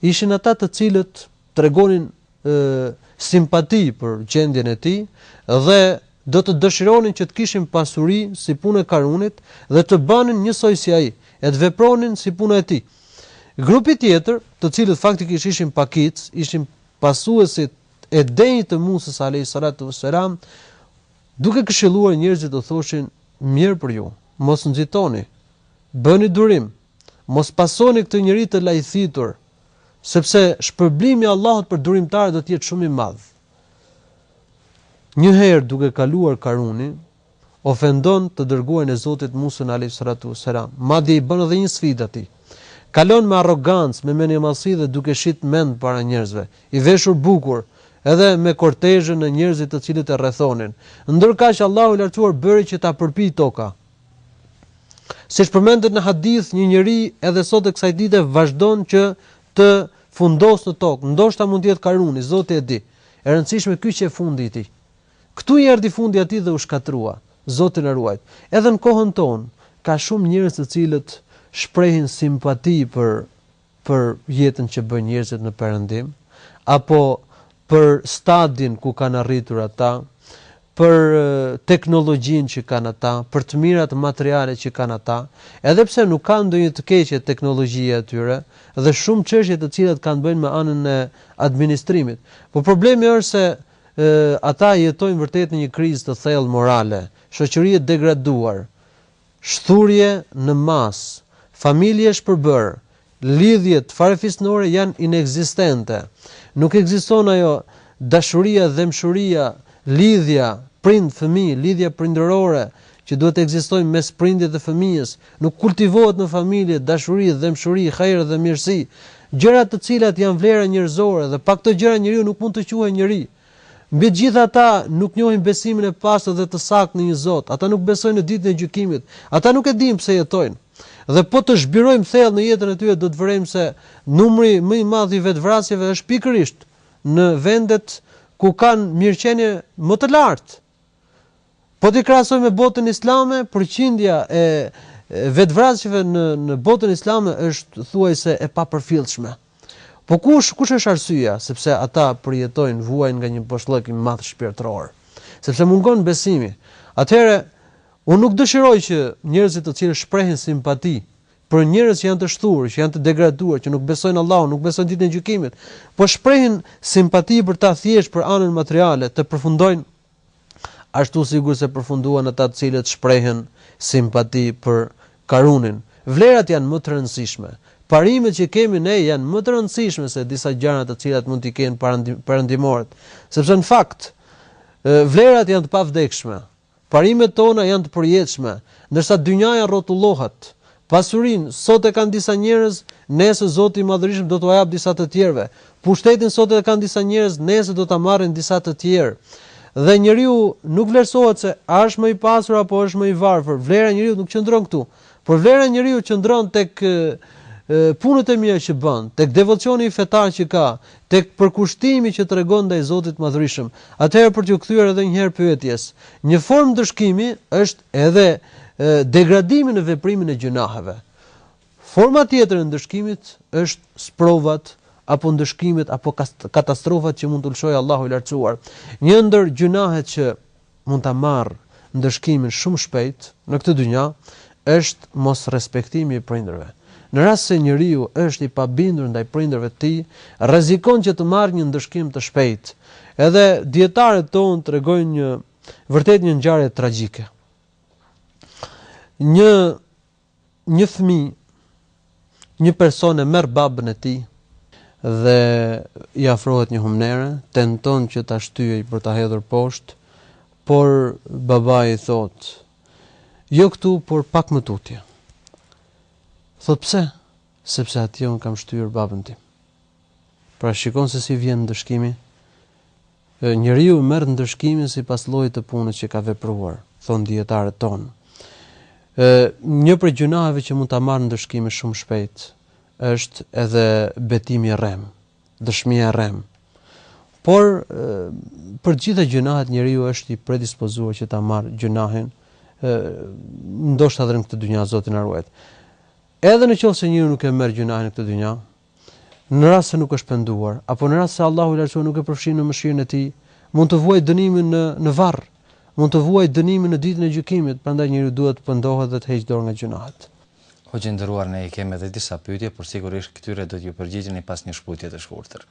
[SPEAKER 2] ishin ata të cilët tregonin ë simpati për gjendjen e tij dhe do të dëshironin që të kishin pasuri si puna e Karunit dhe të bënin njësoj si ai, e të vepronin si puna e tij. Grupi tjetër, të cilët faktikisht ishin pakicë, ishin pasuesit e denjë të Musës alejhi salatu ue selam, duke këshilluar njerëzit u thoshin, Mjerë për ju, mos nxitoni, bëni durim, mos pasoni këtë njeri të lajthitur, sepse shpërblimi i Allahut për durimtarët do të jetë shumë i madh. Një herë duke kaluar Karuni, ofendon të dërguarin e Zotit Musën alejhi salatu ue selam, madje i bën edhe një sfidë atij. Kalon me arrogancë, me mendjemadhësi dhe duke shit mend para njerëzve, i veshur bukur, edhe me kortezhën e njerëzit të cilët e rrethonin. Ndërkaq Allahu i Lartësuar bëri që ta përpijë toka. Siç përmendet në hadith, një njeri edhe sot e kësaj dite vazhdon që të fundoset në tokë, ndoshta mund të jetë Karuni, Zoti e di. E rëndësishme ky qe fundi i tij. Këtu i erdhi fundi atij dhe u shkatërrua. Zoti na ruajt. Edhe në kohën tonë, ka shumë njerëz të cilët shprehin simpati për për jetën që bëjnë njerëzit në Perëndim, apo për stadin ku kanë arritur ata, për teknologjinë që kanë ata, për të mirat materiale që kanë ata, edhe pse nuk kanë ndonjë të keqe teknologjia e tyre dhe shumë çështje të cilat kanë të bëjnë me anën e administrimit. Po problemi është se Ata jetojnë vërtet në një krizë të thellë morale, shoqëri e degraduar, shthurje në masë, familje e shpërbërë, lidhjet farefisnore janë inekzistente, nuk ekziston ajo dashuria, dhembshuria, lidhja prind-fëmijë, lidhja prindërore që duhet të ekzistojë mes prindit dhe fëmijës, Nuk kultivohet në familje dashuri, dhembshuri, hajër dhe mirësi, gjëra të cilat janë vlera njerëzore dhe pa këto gjëra njeriu nuk mund të quhet njeri. Mbi të gjitha ata nuk njohin besimin e pastër dhe të saktë në një Zot, ata nuk besojnë në Ditën e Gjykimit, ata nuk e dinë pse jetojnë. Dhe po të zhbirojmë thellë në jetën e tyre do të vërejmë se numri më i madh i vetëvrasjeve është pikërisht në vendet ku kanë mirëqenie më të lartë. Po t'i krahasoj me botën islame, përqindja e vetëvrasjeve në në botën islame është thuajse e papërfillshme. Po kush kush është arsyeja? Sepse ata përjetojnë, vuajnë nga një boshllëk i madh shpirtëror. Sepse mungon besimi. Atëherë, unë nuk dëshiroj që njerëzit të cilët shprehin simpati, për njerëz që janë të shthurur, që janë të degraduar, që nuk besojnë Allahun, nuk besojnë Ditën e Gjykimit, po shprehin simpati për ta thjesht për anën materiale, të përfundojnë ashtu sikurse përfunduan ata të cilët shprehën simpati për Karunin. Vlerat janë më të rëndësishme. Parimet që kemi ne janë më të rëndësishme se disa gjëra të cilat mund t'i kenë perëndimorët, sepse në fakt vlerat janë të pavdekshme. Parimet tona janë të përjetshme, ndërsa dynjaja rrotullohet. Pasurinë, sot e kanë disa njerëz, nesër Zoti i Madhërishëm do t'ua japë disa të tjerëve. Pushtetin sot e kanë disa njerëz, nesër do ta marrin disa të tjerë. Dhe njeriu nuk vlerësohet se a është më i pasur apo është më i varfër, vlera e njeriut nuk qëndron këtu. Por vlera e njeriut qëndron tek punët e mira që bën, tek devocioni fetar që ka, tek përkushtimi që tregon ndaj Zotit të Madhërishëm. Atëherë për t'iu kthyer edhe njëherë pyetjes, një formë ndëshkimi është edhe degradimi në veprimin e gjynaheve. Forma tjetër e ndëshkimit është sprovat apo ndëshkimet apo katastrofat që mund t'u lëshojë Allahu i Lartësuar. Një ndër gjynahet që mund ta marrë ndëshkimin shumë shpejt në këtë dynja, është mosrespektimi i prindërve. Në rast se njeriu është i pabindur ndaj prindërve të tij, rrezikon që të marrë një ndëshkim të shpejtë. Edhe dijetarët tonë tregojnë një vërtet një ngjarje tragjike. Një Një fëmijë, një person e merr babën e tij dhe i afrohet një humnere, tenton që ta shtyejë për ta hedhur poshtë, por babai i thotë, Jo këtu, por pak më tutje. Thotë, Pse? Sepse atje unë kam shtyrë babën tim. Pra shikon se si vjen ndëshkimi Njeriu merr ndëshkimin sipas llojit të punës që ka vepruar, thonë dijetarët tonë. Një prej gjynaheve që mund ta marrë ndëshkimin shumë shpejt është edhe betimi i rremë, dëshmia e rremë. Por për të gjitha gjynahet njeriu është i predispozuar që ta marrë gjynahin, ndoshta edhe në këtë dynja zoti na ruajt. Edhe në qoftë se njeriu nuk e merr gjynahin në këtë dynja, Në rast se nuk është penduar, apo në rast se Allahu i Lartësuar nuk e përfshin në mëshirën e Tij, mund të vuajë dënimin në në varr, mund të vuajë dënimin në Ditën e Gjykimit, prandaj njeriu duhet të pendohet dhe të heqë dorë nga gjynahet.
[SPEAKER 1] Hoxhë i nderuar ne i kemi edhe disa pyetje por sigurisht këtyre do t'ju përgjigjeni pas një shkëputje të shkurtër.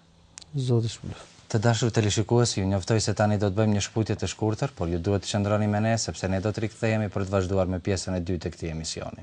[SPEAKER 2] Zoti shpërbleftë.
[SPEAKER 1] Të dashur teleshikues, ju njoftoj se tani do të bëjmë një shkëputje të shkurtër, por ju duhet të qëndroni me ne, sepse ne do të rikthehemi për të vazhduar me pjesën e dytë të këtij emisioni.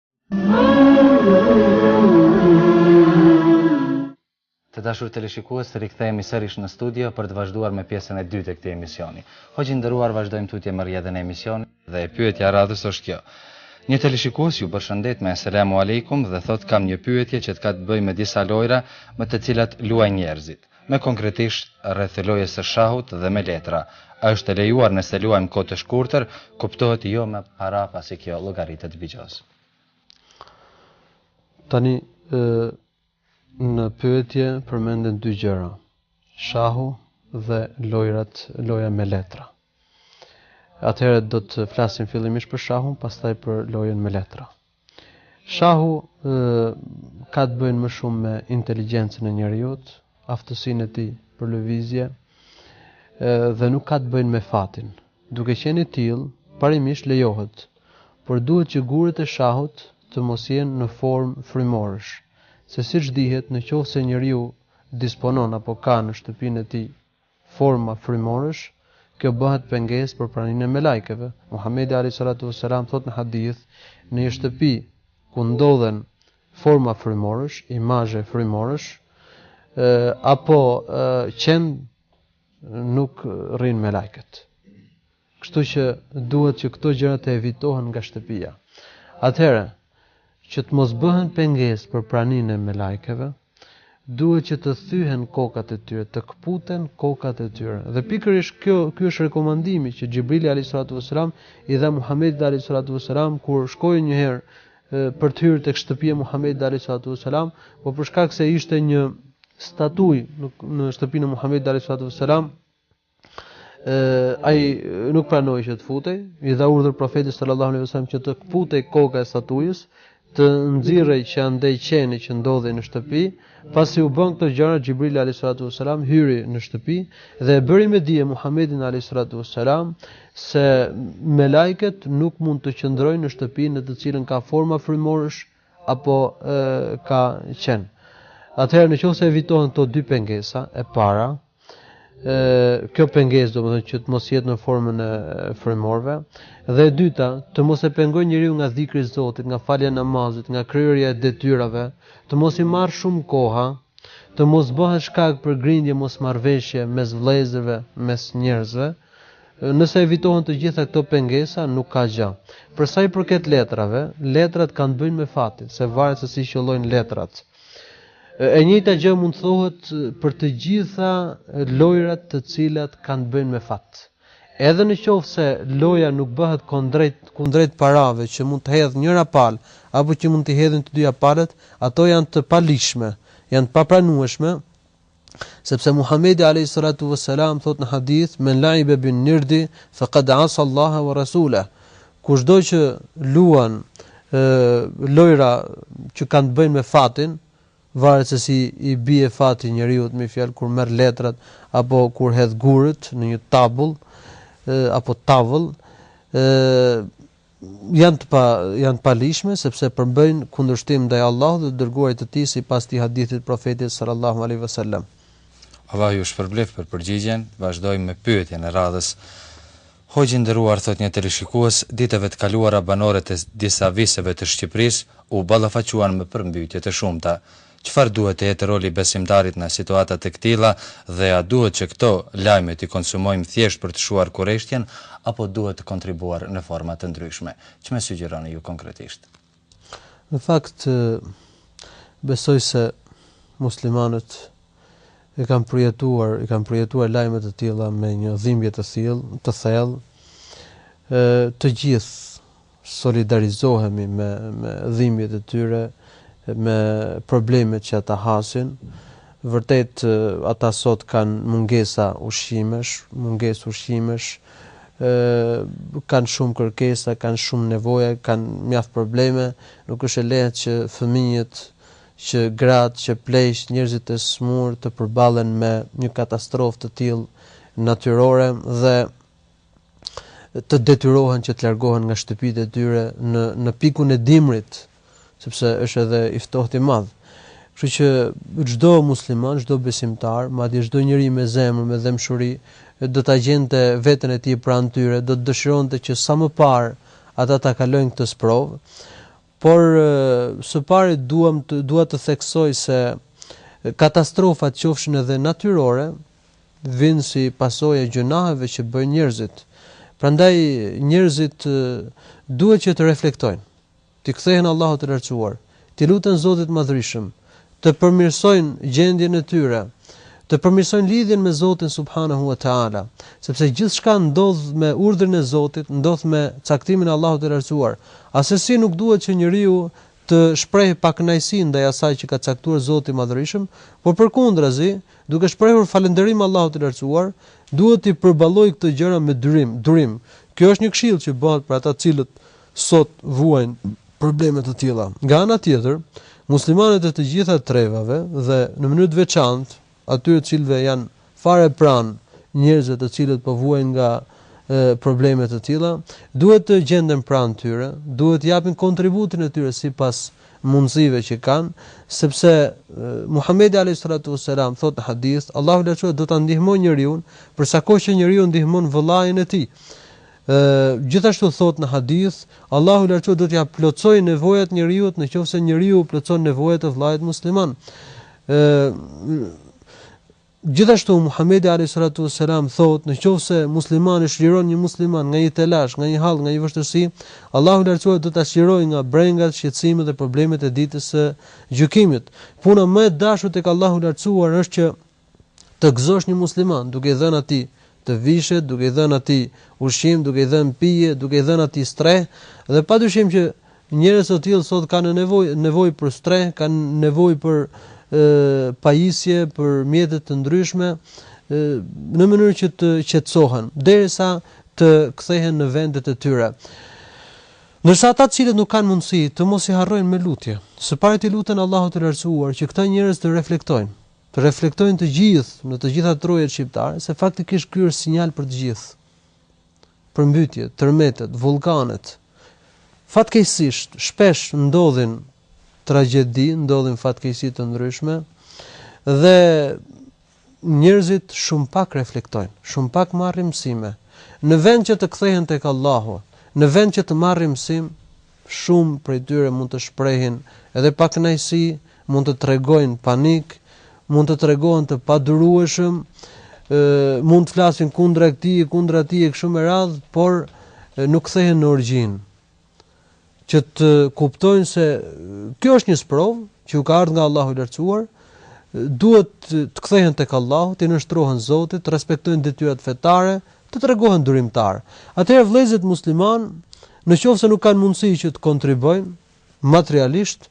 [SPEAKER 1] Të dashur teleshikues, rikthehemi sërish në studio për të vazhduar me pjesën e dytë të këtij emisioni. Hoxhë i nderuar, vazhdojmë tutje me rrjedhën e emisionit. Dhe pyetja e radhës është kjo. Një teleshikues ju përshëndet me Selamu Alejkum dhe thotë kam një pyetje që të ka të bëjë me disa lojra me të cilat luajnë njerëzit. Më konkretisht, rreth lojës së shahut dhe me letra. A është e lejuar nëse luajmë kohë të shkurtër, kuptohet jo me para pasi kjo llogaritet bixhoz.
[SPEAKER 2] Tani në pyetje përmenden dy gjëra, shahu dhe lojrat, loja me letra. Atëherë do të flasim fillimisht për shahun, pastaj për lojën me letra. Shahu ka të bëjë më shumë me inteligjencën e njeriut, aftësinë e tij për lëvizje dhe nuk ka të bëjë me fatin. Duke qenë i tillë, parimisht lejohet, por duhet që gurët e shahut të mos jenë në formë frymorësh, se siç dihet, në qoftë se njeriu disponon apo ka në shtëpinë e tij forma frymorësh, kjo bëhet pengesë për praninë e melaikeve. Muhamedi alejhi salatu ves selam thotë në hadith, Në një shtëpi ku ndodhen forma frymorësh, imazhe frymorësh, apo qen nuk rrinë melaiket. Kështu që duhet që këto gjëra të evitohen nga shtëpia. Atëherë, që të mos bëhen pengesë për praninë e melaikeve, duhet që të thyhen kokat e tyre, të këputen kokat e tyre. Dhe pikërisht kjo, ky është rekomandimi që Xhibrili alayhi salatu vesselam i dha Muhamedit alayhi salatu vesselam kur shkoi një herë për të hyrë tek shtëpia e Muhamedit alayhi salatu vesselam, por për shkak se ishte një statujë në, në shtëpinë e Muhamedit alayhi salatu vesselam, ai nuk pranoi që të futej, i dha urdhër profetit sallallahu alaihi wasallam që të këputej koka e statujës, të nxirrej që andej qeni që ndodhej në shtëpi, pasi u bënë këto gjëra Xhibrili alayhi salatu wasalam hyri në shtëpi dhe e bëri me dije Muhamedit alayhi salatu wasalam se melaiket nuk mund të qëndrojnë në shtëpi në të cilën ka forma frymorësh apo e, ka qen. Atëherë në qoftë se evitohen këto dy pengesa e para, kjo pengesë domethënë që të mos jetë në formën e frymorëve dhe e dyta të mos e pengojë njeriu nga dhikri i Zotit, nga falja e namazit, nga kryerja e detyrave, të mos i marrë shumë kohë, të mos bëhet shkak për grindje mosmarrëveshje mes vëllezërve, mes njerëzve. Nëse evitohen të gjitha këto pengesa, nuk ka gjë. Për sa i përket letrave, letrat kanë të bëjnë me fatin, se varet se si qëllojnë letrat. E njëjta gjë mund të thuhet për të gjitha lojërat të cilat kanë të bëjnë me fat. Edhe në qoftë se loja nuk bëhet kundrejt, kundrejt parave që mund të hedhë njëra palë apo që mund t'i hedhin të dyja palët, ato janë të paligjshme, janë të papranueshme, Sepse Muhamedi alejhi salatu ves selam thotë në hadith, Men la'ibe bin nirdi faqad 'asa Allahe wa rasuleh, Kushdo që luan lojra që kanë të bëjnë me fatin, varet se si i bie fati njeriut, me fjalë kur merr letrat apo kur hedh gurët në një tabëll apo tavëll, janë të pa janë të paligjshme sepse përbëjnë kundërshtim ndaj Allahut dhe të dërguarit të Tij sipas këtij hadithit të Profetit sallallahu alejhi ve
[SPEAKER 1] sellem. Allahu ju shpërbleft për përgjigjen, vazhdojmë me pyetjen e radhës. Hoxhë i nderuar thotë një teleshikues, ditëve të kaluara banorët e disa viseve të Shqipërisë u ballafaquan me përmbytje të shumta. Çfarë duhet të jetë roli i besimtarit në situata të këtilla dhe a duhet që këto lajme t'i konsumojmë thjesht për të shuar kureshtjen apo duhet të kontribuar në forma të ndryshme? Ç'më sugjeroni ju konkretisht?
[SPEAKER 2] Në fakt, besoj se muslimanët e kanë përjetuar, i kanë përjetuar lajme të tilla me një dhimbje të thjellë, të thellë. Ë të gjithë solidarizohemi me me dhimbjet e tyre, me problemet që ata hasin. Vërtet ata sot kanë mungesa ushqimesh, mungesë ushqimesh, ë kanë shumë kërkesa, kanë shumë nevoja, kanë mjaft probleme, nuk është e lehtë që fëmijët, që gratë, që pleqtë, njerëzit e sëmurë të përballen me një katastrofë të tillë natyrore dhe të detyrohen që të largohen nga shtëpitë e tyre në në pikun e dimrit, sepse është edhe i ftohtë i madh. Kështu që çdo musliman, çdo besimtar, madje çdo njeri me zemër, me dhembshuri, do ta gjente veten e tij pranë tyre, do të dëshironte që sa më parë ata ta kalojnë këtë sprovë. Por së pari duam të dua të theksoj se katastrofat qofshin edhe natyrore, vijnë si pasojë e gjynaheve që bëjnë njerëzit. Prandaj njerëzit duhet që të reflektojnë, t'i kthehen Allahut të Lartësuar, t'i luten Zotit të Madhërishëm, të përmirësojnë gjendjen e tyre, të përmirësojnë lidhjen me Zotin subhanahu wa ta'ala, sepse gjithçka ndodh me urdhrin e Zotit, ndodh me caktimin e Allahut të Lartësuar. Asesi nuk duhet që njeriu të shprehë pakënaqësi ndaj asaj që ka caktuar Zoti i Madhërishëm, por përkundrazi, duke shprehur falënderim Allahut të Lartësuar, duhet t'i përballojë këto gjëra me dyrim, durim. Kjo është një këshillë që bëhet për ata të cilët sot vuajnë probleme të tilla. Nga ana tjetër, muslimanët e të gjitha trevave dhe, në mënyrë të veçantë, atyre të cilëve janë fare pranë njerëzve të cilët po vuajnë nga probleme të tilla, duhet të gjenden pranë tyre, duhet të japin kontributin e tyre sipas mundësive që kanë, sepse Muhamedi alayhi salatu wasalam thotë në hadith, Allahu i Lartësuar do ta ndihmojë njeriun për sa kohë që njeriu ndihmon vëllain e tij. Gjithashtu thotë në hadith, Allahu i Lartësuar do t'ia plotësojë nevojat njeriut në qoftë se njeriu i plotëson nevojat e vëllait musliman. Gjithashtu Muhamedi alayhi salatu wasalam thotë, në qoftë se muslimani çliron një musliman nga një telash, nga një hall, nga një vështirësi, Allahu i Lartësuar do ta çlirojë nga brengat, shqetësimet dhe problemet e ditës së gjykimit. Puna më e dashur tek Allahu i Lartësuar është që Të gëzosh një musliman duke i dhënë atij të vishet, duke i dhënë atij ushqim, duke i dhënë pije, duke i dhënë atij strehë, dhe padyshim që njerëz të tillë sot kanë nevojë nevojë për strehë, kanë nevojë për pajisje, për mjete të ndryshme, në mënyrë që të qetësohen, derisa të kthehen në vendet e tyre. Ndërsa ata të cilët nuk kanë mundësi të mos i harrojnë me lutje. Së pari t'i luten Allahut të Lartësuar që këta njerëz të reflektojnë. Të reflektojnë të gjithë, në të gjitha trojet shqiptare, se faktikisht ky është sinjal për të gjithë. Përmbytjet, tërmetet, vullkanet. Fatkeqësisht, shpesh ndodhin tragjedi, ndodhin fatkeqësi të ndryshme dhe njerëzit shumë pak reflektojnë, shumë pak marrin mësime. Në vend që të kthehen tek Allahu, në vend që të marrin mësim, Shumë prej tyre mund të shprehin edhe pakënaqësi, mund të tregojnë panik, mund të tregohen të padurueshëm, mund të flasin kundra këtij e kundra atij e kështu me radhë, por nuk kthehen në origjinë. Që të kuptojnë se kjo është një sprovë që u ka ardhur nga Allahu i Lartësuar, duhet të kthehen tek Allahu, t'i nënshtrohen Zotit, të respektojnë detyrat fetare, të tregohen durimtarë. Atëherë vëllezërit muslimanë Në qoftë se nuk kanë mundësi që të kontribojnë materialisht,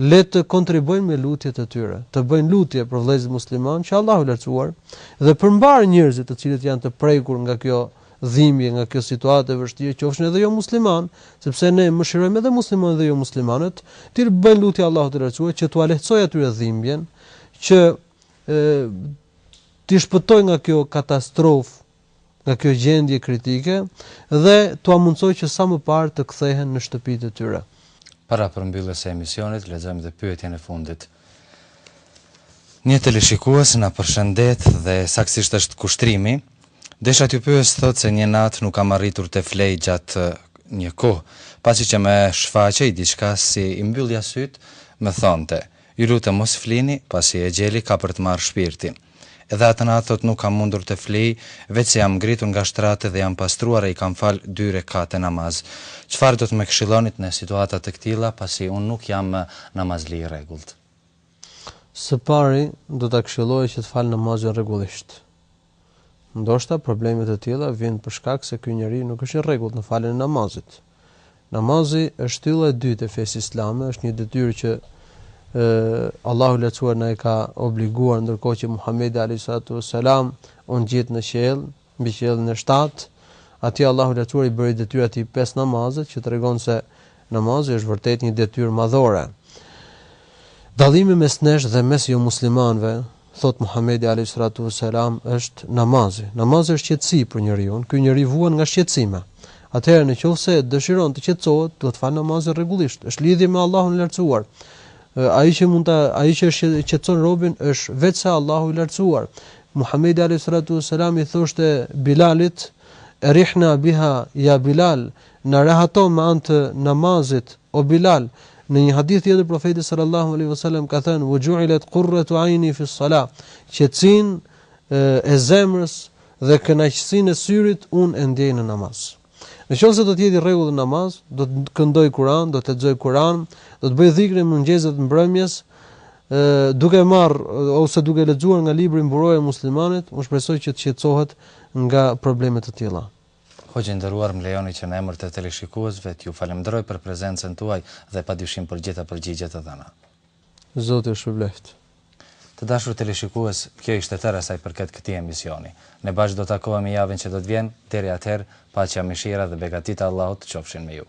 [SPEAKER 2] le të kontribojnë me lutjet e tyre, të bëjnë lutje për vëllezërit muslimanë që Allahu i Lartësuar dhe për mbarë njerëzit të cilët janë të prekur nga kjo dhimbje, nga kjo situatë e vështirë, qofshin edhe jomuslimanë, sepse ne mëshirojmë edhe muslimanët dhe jomuslimanët, të bëjnë lutje Allahut të Lartësuar që t'ua lehtësojë atyre dhimbjen, që t'i shpëtojë nga kjo katastrofë. nga kjo gjendje kritike dhe t'ua mundësojë që sa më parë të kthehen në shtëpitë e tyre.
[SPEAKER 1] Para përmbylljes së emisionit, lexojmë dhe pyetjen e fundit. Një teleshikues na përshëndet dhe saktësisht është Kushtrimi. Desha t'ju pyes, thotë se një natë nuk kam arritur të flej gjatë një kohë, pasi që më shfaqej diçka si i mbyllja sytë, më thoshte. Ju lutem mos flini, pasi exheli ka për të marrë shpirti. Edhe atë natë thotë nuk kam mundur të flij, veç se jam ngritur nga shtrati dhe jam pastruar e i kam fal dy rekate namaz. Çfarë do të më këshillonit në situata të këtilla, pasi unë nuk jam namazli i rregullt?
[SPEAKER 2] Së pari, do ta këshilloja që të falë namazin rregullisht. Ndoshta probleme të tilla vijnë për shkak se ky njeri nuk është i rregullt në faljen e namazit. Namazi është shtylla e dytë e fesë islame, është një detyrë që ë Allahu i Lartësuar na e ka obliguar ndërkohë që Muhamedi alayhi salatu vesselam u ngjit në qiell, mbi qiellin e shtatë, atij Allahu i Lartësuar i bëri detyrë ato pesë namazet që tregon se Namazi është vërtet një detyrë madhore. Dallimi mes nesh dhe mes jomuslimanëve, thotë Muhamedi alejhi salatu ue selam, është namazi. Namazi është qetësi për njeriun, ky njeri vuan nga shqetësime. Atëherë në qoftë se dëshiron të qetësohet, duhet të falë namazin rregullisht. Është lidhje me Allahun e Lartësuar. Ai që mund ta ai që e qetëson robin është veçse Allahu i Lartësuar. Muhamedi alejhi salatu ue selam i thoshte Bilalit, Erihna biha ya Bilal, Na rehato me anë të namazit, o Bilal! Në një hadith tjetër Profeti sallallahu alejhi ve sellem ka thënë, "Wa ju'ilet qurratu 'ayni fi s-salah", Qetësinë e zemrës dhe kënaqësinë e syrit unë e ndjej në namaz. Në qoftë se do të jetë i rregullt në namaz, do të këndojë Kur'an, do të lexojë Kur'an, do të bëjë dhikrin e mëngjesit dhe të mbrëmjes, duke marrë ose duke lexuar nga libri Mburoja e Muslimanit, unë shpresoj që të qetësohet nga probleme të tilla.
[SPEAKER 1] Hoxhë i nderuar më lejoni që në emër të teleshikuesve t'ju falemnderoj për prezencën tuaj dhe padyshim për gjitha përgjigjet e dhëna.
[SPEAKER 2] Zoti ju shpërbleftë.
[SPEAKER 1] Të dashur teleshikues, kjo ishte e tëra sa i përket këtij emisioni. Ne bashkë do takohemi javën që do të vjen, deri atëherë, paqja, mëshira dhe begatitë e Allahut të qofshin me ju.